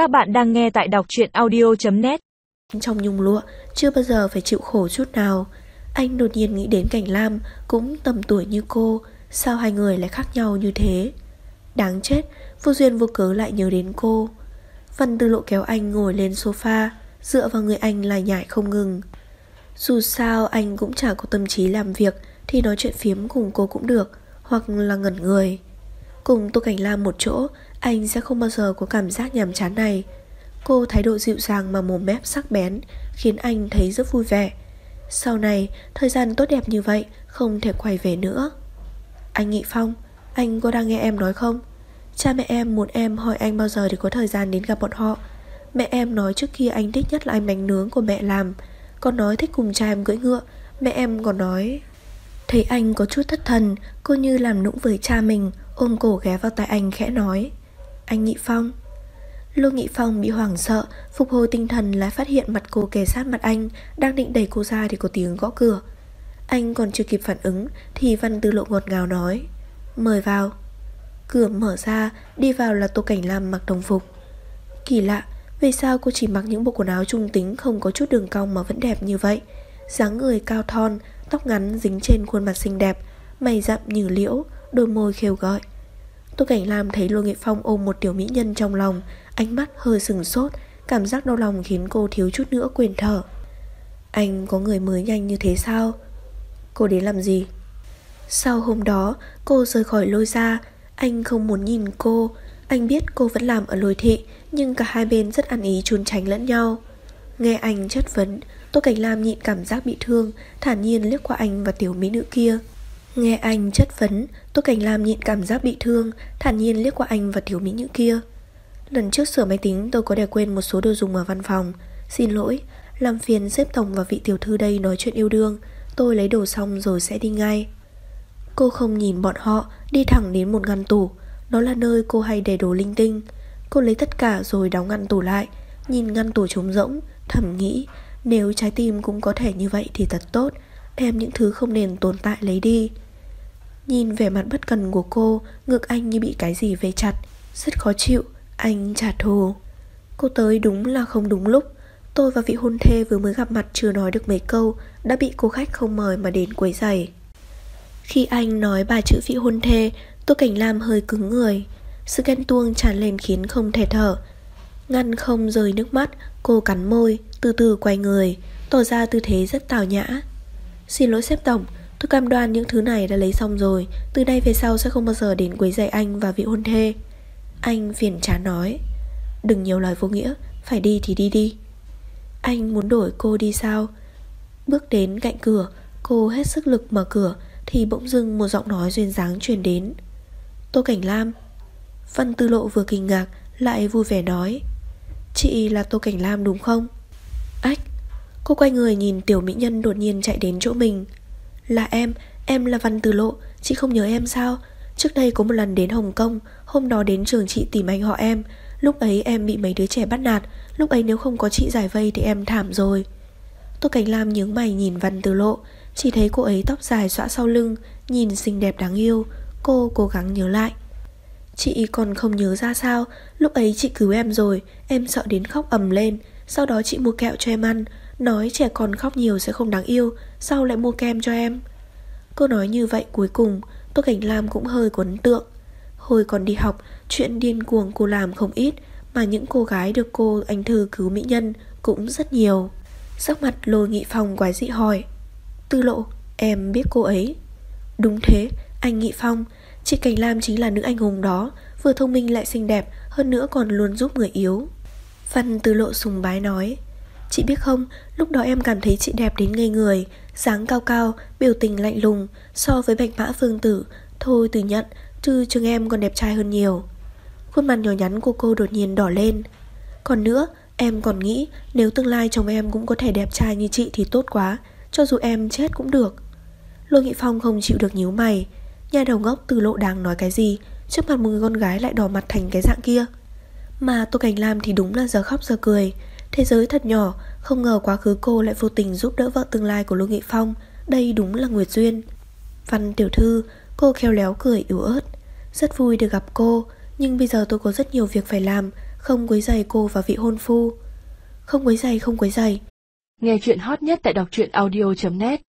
Các bạn đang nghe tại đọc truyện audio.net Trong nhung lụa, chưa bao giờ phải chịu khổ chút nào. Anh đột nhiên nghĩ đến Cảnh Lam, cũng tầm tuổi như cô, sao hai người lại khác nhau như thế? Đáng chết, vô duyên vô cớ lại nhớ đến cô. Văn Tư Lộ kéo anh ngồi lên sofa, dựa vào người anh lại nhại không ngừng. Dù sao anh cũng chẳng có tâm trí làm việc thì nói chuyện phiếm cùng cô cũng được, hoặc là ngẩn người. Cùng Tô Cảnh Lam một chỗ, anh sẽ không bao giờ có cảm giác nhàm chán này. Cô thái độ dịu dàng mà mồm mép sắc bén, khiến anh thấy rất vui vẻ. Sau này, thời gian tốt đẹp như vậy, không thể quay về nữa. Anh Nghị Phong, anh có đang nghe em nói không? Cha mẹ em muốn em hỏi anh bao giờ thì có thời gian đến gặp bọn họ. Mẹ em nói trước kia anh thích nhất là anh bánh nướng của mẹ làm. con nói thích cùng cha em cưỡi ngựa. Mẹ em còn nói... Thấy anh có chút thất thần, cô như làm nũng với cha mình, ôm cổ ghé vào tai anh khẽ nói. Anh Nghị Phong. Lô Nghị Phong bị hoảng sợ, phục hồi tinh thần lại phát hiện mặt cô kề sát mặt anh, đang định đẩy cô ra thì có tiếng gõ cửa. Anh còn chưa kịp phản ứng thì Văn Tư Lộ ngọt ngào nói. Mời vào. Cửa mở ra, đi vào là Tô Cảnh Lam mặc đồng phục. Kỳ lạ, vì sao cô chỉ mặc những bộ quần áo trung tính không có chút đường cong mà vẫn đẹp như vậy? dáng người cao thon, tóc ngắn dính trên khuôn mặt xinh đẹp, mày rậm như liễu, đôi môi khêu gọi. Tô Cảnh Lam thấy Lô Nghệ Phong ôm một tiểu mỹ nhân trong lòng, ánh mắt hơi sừng sốt, cảm giác đau lòng khiến cô thiếu chút nữa quên thở. Anh có người mới nhanh như thế sao? Cô đến làm gì? Sau hôm đó, cô rời khỏi lôi ra, anh không muốn nhìn cô, anh biết cô vẫn làm ở lôi thị, nhưng cả hai bên rất ăn ý trốn tránh lẫn nhau. Nghe anh chất vấn, Tô Cảnh Lam nhịn cảm giác bị thương, thản nhiên liếc qua anh và tiểu mỹ nữ kia. Nghe anh chất vấn, Tô Cảnh Lam nhịn cảm giác bị thương, thản nhiên liếc qua anh và tiểu mỹ nữ kia. Lần trước sửa máy tính tôi có để quên một số đồ dùng ở văn phòng. Xin lỗi, làm phiền xếp tổng và vị tiểu thư đây nói chuyện yêu đương. Tôi lấy đồ xong rồi sẽ đi ngay. Cô không nhìn bọn họ, đi thẳng đến một ngăn tủ. Đó là nơi cô hay để đồ linh tinh. Cô lấy tất cả rồi đóng ngăn tủ lại, nhìn ngăn tủ trống rỗng, thầm nghĩ nếu trái tim cũng có thể như vậy thì thật tốt, đem những thứ không nên tồn tại lấy đi. Nhìn vẻ mặt bất cần của cô, ngực anh như bị cái gì về chặt, rất khó chịu, anh trả thù. Cô tới đúng là không đúng lúc, tôi và vị hôn thê vừa mới gặp mặt chưa nói được mấy câu, đã bị cô khách không mời mà đến quấy giày. Khi anh nói ba chữ vị hôn thê, tôi Cảnh Lam hơi cứng người. Sự ghen tuông tràn lên khiến không thể thở. Ngăn không rơi nước mắt, cô cắn môi, từ từ quay người, tỏ ra tư thế rất tào nhã. Xin lỗi sếp tổng, tôi cam đoan những thứ này đã lấy xong rồi, từ nay về sau sẽ không bao giờ đến quấy rầy anh và vị hôn thê. Anh phiền chán nói, đừng nhiều lời vô nghĩa, phải đi thì đi đi. Anh muốn đổi cô đi sao? Bước đến cạnh cửa, cô hết sức lực mở cửa thì bỗng dưng một giọng nói duyên dáng truyền đến. Tô Cảnh Lam. Văn Tư Lộ vừa kinh ngạc lại vui vẻ nói, chị là Tô Cảnh Lam đúng không? Ách Cô quay người nhìn tiểu mỹ nhân đột nhiên chạy đến chỗ mình. Là em Em là Văn Từ Lộ, Chị không nhớ em sao? Trước đây có một lần đến Hồng Kông, Hôm đó đến trường chị tìm anh họ em. Lúc ấy em bị mấy đứa trẻ bắt nạt, Lúc ấy nếu không có chị giải vây thì em thảm rồi. Tô Cảnh Lam nhướng mày nhìn Văn Từ Lộ, Chỉ thấy cô ấy tóc dài xõa sau lưng, Nhìn xinh đẹp đáng yêu. Cô cố gắng nhớ lại. Chị còn không nhớ ra sao, Lúc ấy chị cứu em rồi, Em sợ đến khóc ầm lên. Sau đó chị mua kẹo cho em ăn. Nói trẻ con khóc nhiều sẽ không đáng yêu Sau lại mua kem cho em? Cô nói như vậy cuối cùng Tô Cảnh Lam cũng hơi có ấn tượng. Hồi còn đi học, Chuyện điên cuồng cô làm không ít, Mà những cô gái được cô anh thư cứu mỹ nhân Cũng rất nhiều. Sắc mặt lôi nghị phong quái dị hỏi, Tư lộ, em biết cô ấy? Đúng thế, anh Nghị Phong. Chị Cảnh Lam chính là nữ anh hùng đó, Vừa thông minh lại xinh đẹp, Hơn nữa còn luôn giúp người yếu. Văn tư lộ sùng bái nói Chị biết không, lúc đó em cảm thấy chị đẹp đến ngây người dáng cao cao, biểu tình lạnh lùng So với bạch mã phương tử. Thôi từ nhận, chứ trường em còn đẹp trai hơn nhiều. Khuôn mặt nhỏ nhắn của cô đột nhiên đỏ lên. Còn nữa, em còn nghĩ Nếu tương lai chồng em cũng có thể đẹp trai như chị thì tốt quá Cho dù em chết cũng được. Lô Nghị Phong không chịu được nhíu mày. Nhà đầu ngốc từ lộ đang nói cái gì Trước mặt một người con gái lại đỏ mặt thành cái dạng kia. Mà Tô Cảnh Lam thì đúng là giờ khóc giờ cười. Thế giới thật nhỏ, Không ngờ quá khứ cô lại vô tình giúp đỡ vợ tương lai của Lô Nghị Phong. Đây đúng là Nguyệt Duyên. Văn tiểu thư, Cô khéo léo cười yếu ớt. Rất vui được gặp cô, Nhưng bây giờ tôi có rất nhiều việc phải làm, Không quấy giày cô và vị hôn phu. Không quấy giày, không quấy giày. Nghe chuyện hot nhất tại đọc truyện audio.net